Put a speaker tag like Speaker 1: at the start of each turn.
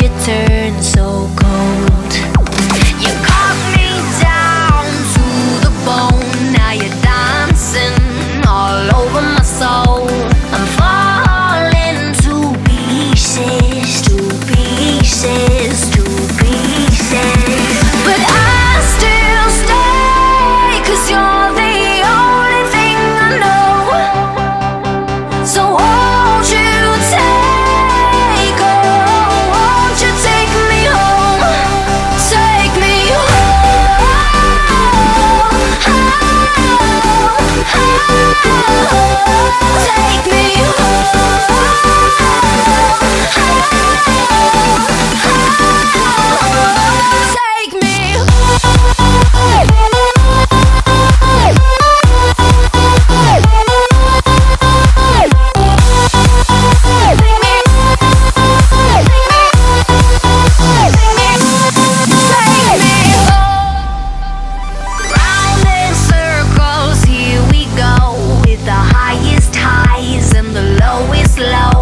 Speaker 1: you turn so cold. slow.